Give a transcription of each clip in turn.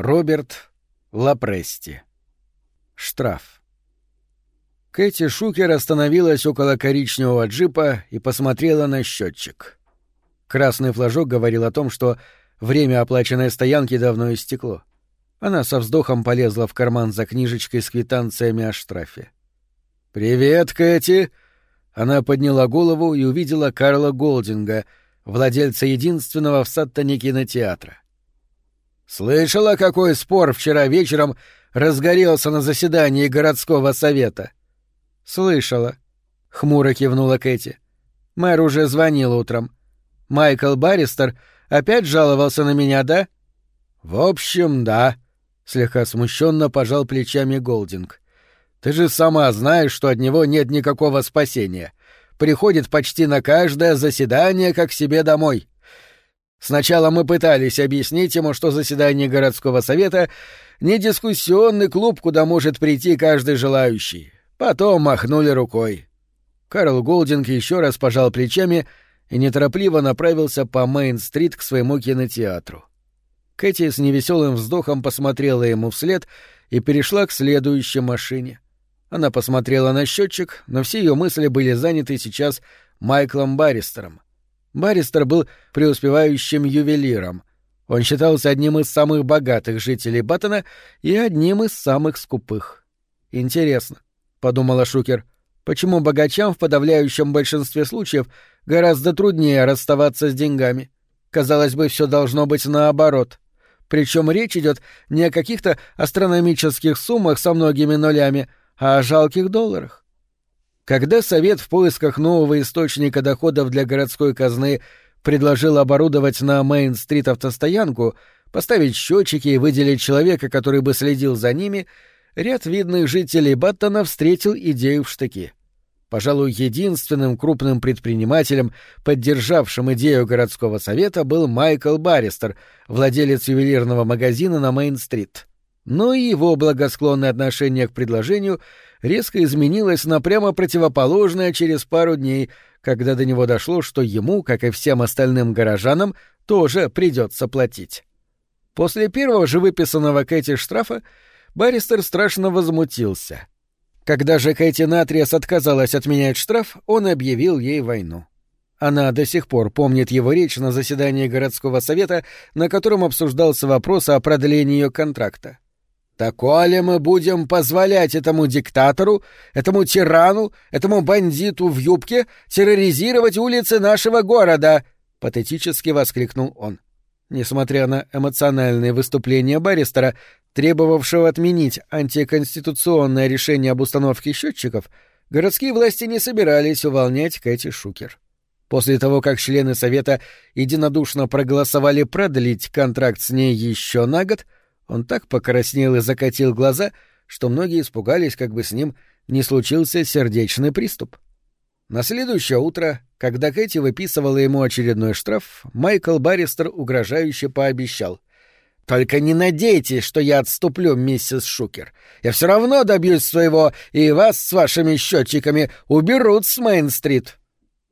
Роберт Лапрести. Штраф. Кэти Шукер остановилась около коричневого джипа и посмотрела на счетчик. Красный флажок говорил о том, что время оплаченной стоянки давно истекло. Она со вздохом полезла в карман за книжечкой с квитанциями о штрафе. «Привет, Кэти!» Она подняла голову и увидела Карла Голдинга, владельца единственного в Саттоне кинотеатра. «Слышала, какой спор вчера вечером разгорелся на заседании городского совета?» «Слышала», — хмуро кивнула Кэти. «Мэр уже звонил утром. Майкл Барристер опять жаловался на меня, да?» «В общем, да», — слегка смущенно пожал плечами Голдинг. «Ты же сама знаешь, что от него нет никакого спасения. Приходит почти на каждое заседание как себе домой. Сначала мы пытались объяснить ему, что заседание городского совета — не дискуссионный клуб, куда может прийти каждый желающий. Потом махнули рукой. Карл Голдинг еще раз пожал плечами и неторопливо направился по Мейн-стрит к своему кинотеатру. Кэти с невеселым вздохом посмотрела ему вслед и перешла к следующей машине. Она посмотрела на счетчик, но все ее мысли были заняты сейчас Майклом Барристером — Баристер был преуспевающим ювелиром. Он считался одним из самых богатых жителей Баттона и одним из самых скупых. «Интересно», — подумала Шукер, — «почему богачам в подавляющем большинстве случаев гораздо труднее расставаться с деньгами? Казалось бы, все должно быть наоборот. Причем речь идет не о каких-то астрономических суммах со многими нулями, а о жалких долларах. Когда Совет в поисках нового источника доходов для городской казны предложил оборудовать на Мейн-стрит автостоянку, поставить счетчики и выделить человека, который бы следил за ними, ряд видных жителей Баттона встретил идею в штыки. Пожалуй, единственным крупным предпринимателем, поддержавшим идею городского совета, был Майкл Барристер, владелец ювелирного магазина на Мейн-стрит. Но и его благосклонное отношение к предложению — резко изменилось на прямо противоположное через пару дней, когда до него дошло, что ему, как и всем остальным горожанам, тоже придется платить. После первого же выписанного Кэти штрафа Баристер страшно возмутился. Когда же Кэти Натриас отказалась отменять штраф, он объявил ей войну. Она до сих пор помнит его речь на заседании городского совета, на котором обсуждался вопрос о продлении ее контракта. Такое мы будем позволять этому диктатору, этому тирану, этому бандиту в юбке терроризировать улицы нашего города? патетически воскликнул он. Несмотря на эмоциональные выступления баристера, требовавшего отменить антиконституционное решение об установке счетчиков, городские власти не собирались увольнять Кэти Шукер. После того, как члены Совета единодушно проголосовали продлить контракт с ней еще на год, он так покраснел и закатил глаза, что многие испугались, как бы с ним не случился сердечный приступ. На следующее утро, когда Кэти выписывала ему очередной штраф, Майкл Барристер угрожающе пообещал. «Только не надейтесь, что я отступлю, миссис Шукер. Я все равно добьюсь своего, и вас с вашими счетчиками уберут с Мейн-стрит».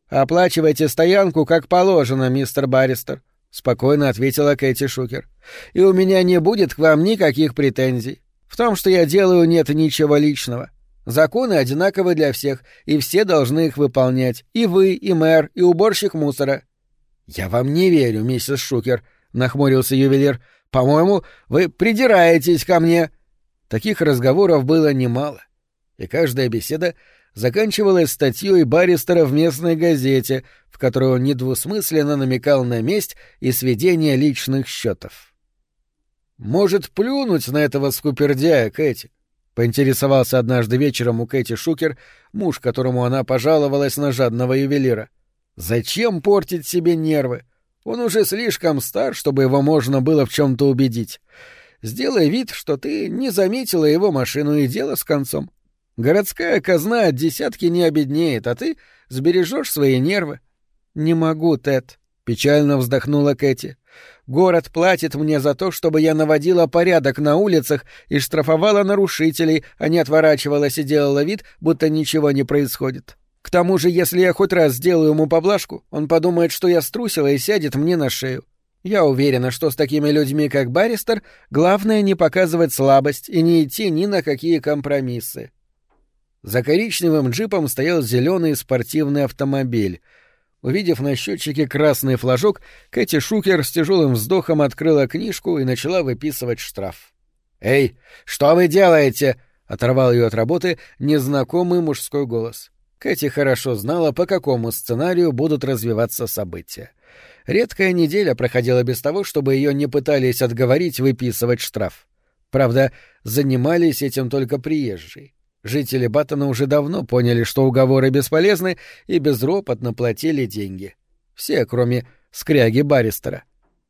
«Оплачивайте стоянку, как положено, мистер Барристер», — спокойно ответила Кэти Шукер. «И у меня не будет к вам никаких претензий. В том, что я делаю, нет ничего личного. Законы одинаковы для всех, и все должны их выполнять. И вы, и мэр, и уборщик мусора». «Я вам не верю, миссис Шукер», — нахмурился ювелир. «По-моему, вы придираетесь ко мне». Таких разговоров было немало, и каждая беседа заканчивалась статьей Барристера в местной газете, в которой он недвусмысленно намекал на месть и сведение личных счетов. «Может, плюнуть на этого скупердяя, Кэти?» — поинтересовался однажды вечером у Кэти Шукер, муж, которому она пожаловалась на жадного ювелира. «Зачем портить себе нервы? Он уже слишком стар, чтобы его можно было в чем-то убедить. Сделай вид, что ты не заметила его машину и дело с концом. Городская казна от десятки не обеднеет, а ты сбережешь свои нервы. Не могу, Тед, печально вздохнула Кэти. Город платит мне за то, чтобы я наводила порядок на улицах и штрафовала нарушителей, а не отворачивалась и делала вид, будто ничего не происходит. К тому же, если я хоть раз сделаю ему поблажку, он подумает, что я струсила и сядет мне на шею. Я уверена, что с такими людьми, как Баристер, главное не показывать слабость и не идти ни на какие компромиссы. За коричневым джипом стоял зеленый спортивный автомобиль. Увидев на счетчике красный флажок, Кэти Шукер с тяжелым вздохом открыла книжку и начала выписывать штраф. «Эй, что вы делаете?» — оторвал ее от работы незнакомый мужской голос. Кэти хорошо знала, по какому сценарию будут развиваться события. Редкая неделя проходила без того, чтобы ее не пытались отговорить выписывать штраф. Правда, занимались этим только приезжие. Жители Баттона уже давно поняли, что уговоры бесполезны, и безропотно платили деньги. Все, кроме скряги Баристера.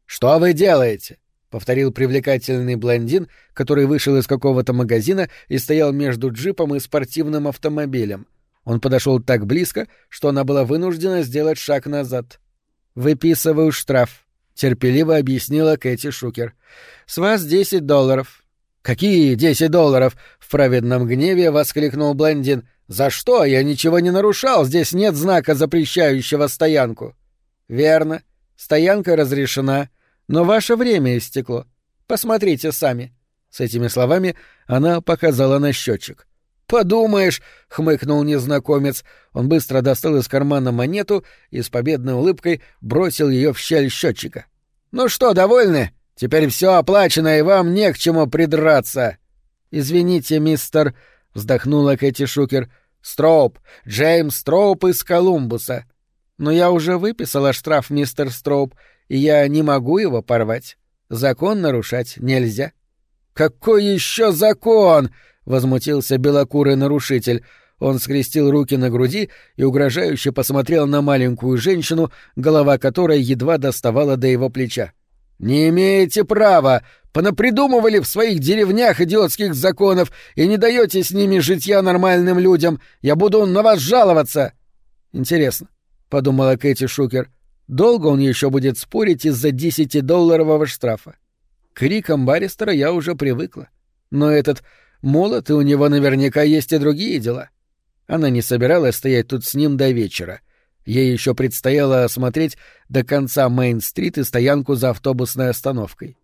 «Что вы делаете?» — повторил привлекательный блондин, который вышел из какого-то магазина и стоял между джипом и спортивным автомобилем. Он подошел так близко, что она была вынуждена сделать шаг назад. «Выписываю штраф», — терпеливо объяснила Кэти Шукер. «С вас десять долларов. «Какие десять долларов?» — в праведном гневе воскликнул блондин. «За что? Я ничего не нарушал, здесь нет знака, запрещающего стоянку». «Верно. Стоянка разрешена, но ваше время истекло. Посмотрите сами». С этими словами она показала на счетчик. «Подумаешь!» — хмыкнул незнакомец. Он быстро достал из кармана монету и с победной улыбкой бросил ее в щель счетчика. «Ну что, довольны? Теперь все оплачено, и вам не к чему придраться. Извините, мистер, вздохнула Кэти Шукер. Строуп, Джеймс Строуп из Колумбуса. Но я уже выписала штраф, мистер Строуп, и я не могу его порвать. Закон нарушать нельзя. Какой еще закон? возмутился белокурый нарушитель. Он скрестил руки на груди и угрожающе посмотрел на маленькую женщину, голова которой едва доставала до его плеча. «Не имеете права! Понапридумывали в своих деревнях идиотских законов и не даете с ними житья нормальным людям! Я буду на вас жаловаться!» «Интересно», — подумала Кэти Шукер, — «долго он еще будет спорить из-за десятидолларового штрафа?» К крикам Баристера я уже привыкла. Но этот молот, и у него наверняка есть и другие дела. Она не собиралась стоять тут с ним до вечера. Ей еще предстояло осмотреть до конца Мейн-стрит и стоянку за автобусной остановкой.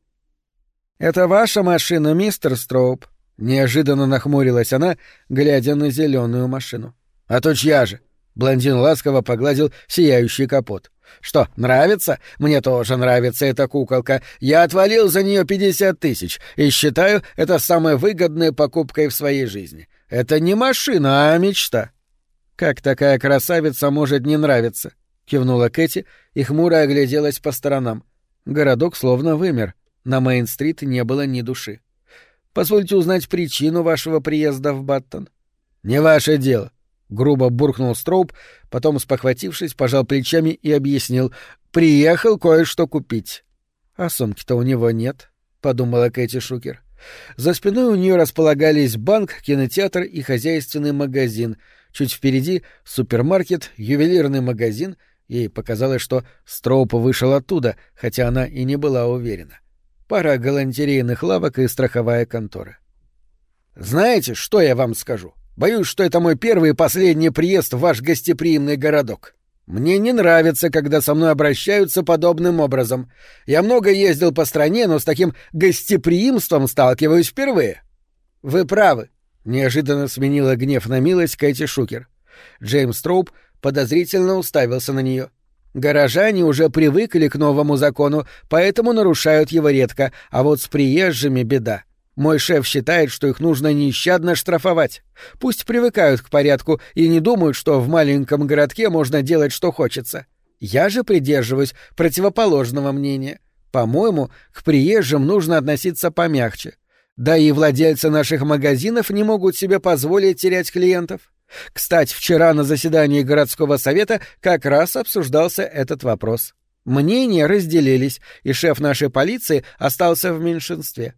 «Это ваша машина, мистер Строуп?» — неожиданно нахмурилась она, глядя на зеленую машину. «А то чья же?» — блондин ласково погладил сияющий капот. «Что, нравится? Мне тоже нравится эта куколка. Я отвалил за нее пятьдесят тысяч и считаю это самой выгодной покупкой в своей жизни. Это не машина, а мечта». «Как такая красавица может не нравиться?» — кивнула Кэти и хмуро огляделась по сторонам. Городок словно вымер. На Мейн-стрит не было ни души. «Позвольте узнать причину вашего приезда в Баттон». «Не ваше дело», — грубо буркнул Строуп, потом, спохватившись, пожал плечами и объяснил. «Приехал кое-что купить». «А сумки-то у него нет», — подумала Кэти Шукер. За спиной у нее располагались банк, кинотеатр и хозяйственный магазин — Чуть впереди — супермаркет, ювелирный магазин. Ей показалось, что Строуп вышел оттуда, хотя она и не была уверена. Пара галантерейных лавок и страховая контора. «Знаете, что я вам скажу? Боюсь, что это мой первый и последний приезд в ваш гостеприимный городок. Мне не нравится, когда со мной обращаются подобным образом. Я много ездил по стране, но с таким гостеприимством сталкиваюсь впервые». «Вы правы», Неожиданно сменила гнев на милость Кэти Шукер. Джеймс Троуп подозрительно уставился на нее. Горожане уже привыкли к новому закону, поэтому нарушают его редко, а вот с приезжими беда. Мой шеф считает, что их нужно нещадно штрафовать. Пусть привыкают к порядку и не думают, что в маленьком городке можно делать, что хочется. Я же придерживаюсь противоположного мнения. По-моему, к приезжим нужно относиться помягче. Да и владельцы наших магазинов не могут себе позволить терять клиентов. Кстати, вчера на заседании городского совета как раз обсуждался этот вопрос. Мнения разделились, и шеф нашей полиции остался в меньшинстве.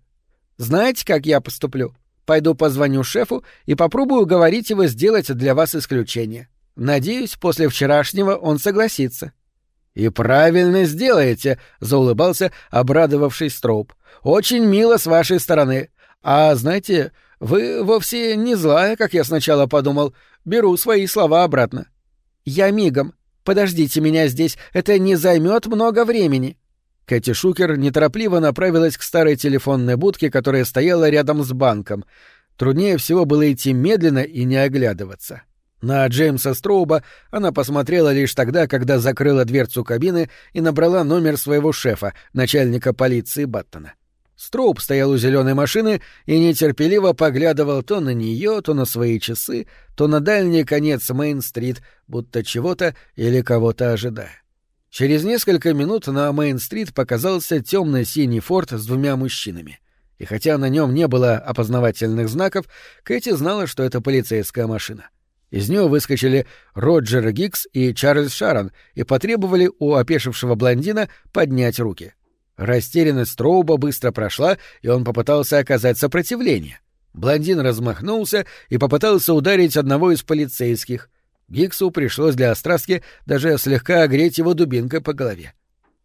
Знаете, как я поступлю? Пойду позвоню шефу и попробую уговорить его сделать для вас исключение. Надеюсь, после вчерашнего он согласится. И правильно сделаете, заулыбался обрадовавшись Строуп. Очень мило с вашей стороны. А знаете, вы вовсе не злая, как я сначала подумал. Беру свои слова обратно. Я мигом. Подождите меня здесь, это не займет много времени. Кэти Шукер неторопливо направилась к старой телефонной будке, которая стояла рядом с банком. Труднее всего было идти медленно и не оглядываться. На Джеймса Строуба она посмотрела лишь тогда, когда закрыла дверцу кабины и набрала номер своего шефа, начальника полиции Баттона. Строуп стоял у зеленой машины и нетерпеливо поглядывал то на нее, то на свои часы, то на дальний конец Мейн-стрит, будто чего-то или кого-то ожидая. Через несколько минут на Мейн-стрит показался темно-синий форт с двумя мужчинами. И хотя на нем не было опознавательных знаков, Кэти знала, что это полицейская машина. Из нее выскочили Роджер Гикс и Чарльз Шарон и потребовали у опешившего блондина поднять руки. Растерянность Строуба быстро прошла, и он попытался оказать сопротивление. Блондин размахнулся и попытался ударить одного из полицейских. Гиксу пришлось для острастки даже слегка огреть его дубинкой по голове.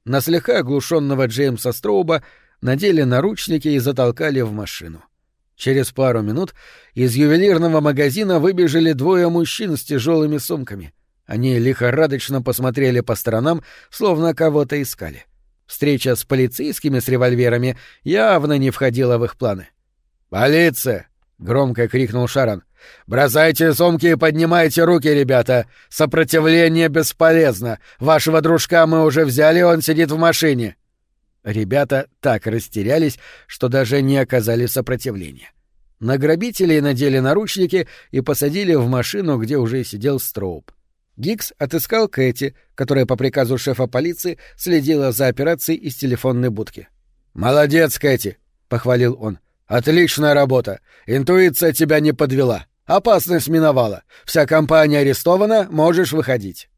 На слегка оглушенного Джеймса Строуба надели наручники и затолкали в машину. Через пару минут из ювелирного магазина выбежали двое мужчин с тяжелыми сумками. Они лихорадочно посмотрели по сторонам, словно кого-то искали. Встреча с полицейскими с револьверами явно не входила в их планы. «Полиция!» — громко крикнул Шаран. «Бросайте сумки и поднимайте руки, ребята! Сопротивление бесполезно! Вашего дружка мы уже взяли, он сидит в машине!» Ребята так растерялись, что даже не оказали сопротивления. На грабителей надели наручники и посадили в машину, где уже сидел Строуп. Гикс отыскал Кэти, которая по приказу шефа полиции следила за операцией из телефонной будки. «Молодец, Кэти!» — похвалил он. «Отличная работа! Интуиция тебя не подвела. Опасность миновала. Вся компания арестована, можешь выходить».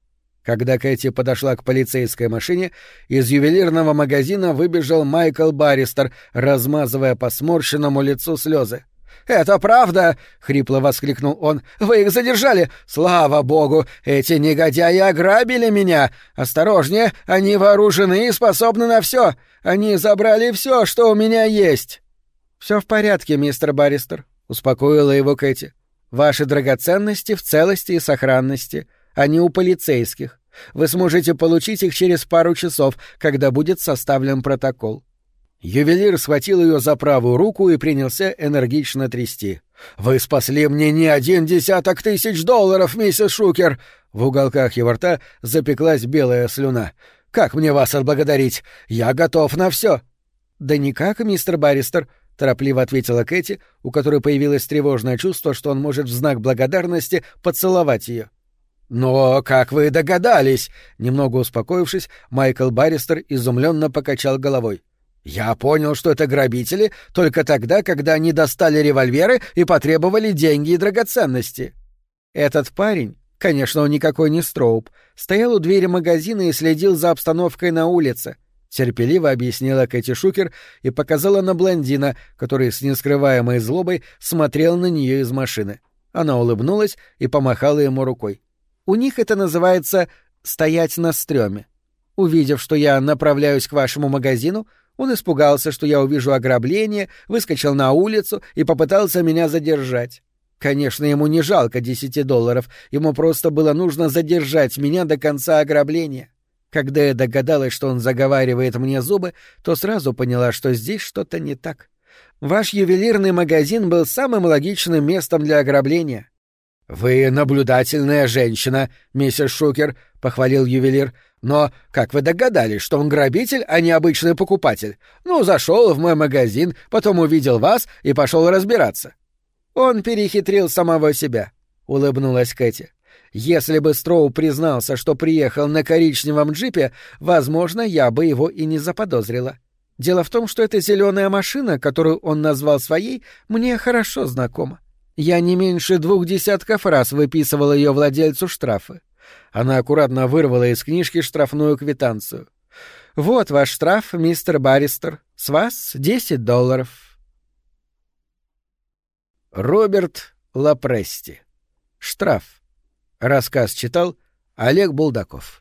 Когда Кэти подошла к полицейской машине, из ювелирного магазина выбежал Майкл Барристер, размазывая по сморщенному лицу слезы. «Это правда!» — хрипло воскликнул он. «Вы их задержали! Слава богу! Эти негодяи ограбили меня! Осторожнее! Они вооружены и способны на все! Они забрали все, что у меня есть!» «Все в порядке, мистер Барристер», — успокоила его Кэти. «Ваши драгоценности в целости и сохранности. Они у полицейских. Вы сможете получить их через пару часов, когда будет составлен протокол». Ювелир схватил ее за правую руку и принялся энергично трясти. «Вы спасли мне не один десяток тысяч долларов, миссис Шукер!» В уголках его рта запеклась белая слюна. «Как мне вас отблагодарить? Я готов на все!» «Да никак, мистер Барристер», — торопливо ответила Кэти, у которой появилось тревожное чувство, что он может в знак благодарности поцеловать ее. «Но как вы догадались?» Немного успокоившись, Майкл Барристер изумленно покачал головой. «Я понял, что это грабители только тогда, когда они достали револьверы и потребовали деньги и драгоценности». Этот парень, конечно, он никакой не Строуп, стоял у двери магазина и следил за обстановкой на улице. Терпеливо объяснила Кэти Шукер и показала на блондина, который с нескрываемой злобой смотрел на нее из машины. Она улыбнулась и помахала ему рукой. У них это называется «стоять на стреме». Увидев, что я направляюсь к вашему магазину, он испугался, что я увижу ограбление, выскочил на улицу и попытался меня задержать. Конечно, ему не жалко десяти долларов, ему просто было нужно задержать меня до конца ограбления. Когда я догадалась, что он заговаривает мне зубы, то сразу поняла, что здесь что-то не так. Ваш ювелирный магазин был самым логичным местом для ограбления. «Вы наблюдательная женщина, миссис Шукер», — похвалил ювелир. «Но как вы догадались, что он грабитель, а не обычный покупатель? Ну, зашел в мой магазин, потом увидел вас и пошел разбираться». «Он перехитрил самого себя», — улыбнулась Кэти. «Если бы Строу признался, что приехал на коричневом джипе, возможно, я бы его и не заподозрила. Дело в том, что эта зеленая машина, которую он назвал своей, мне хорошо знакома. Я не меньше двух десятков раз выписывал ее владельцу штрафы. Она аккуратно вырвала из книжки штрафную квитанцию. «Вот ваш штраф, мистер Барристер. С вас десять долларов». Роберт Лапрести. Штраф. Рассказ читал Олег Булдаков.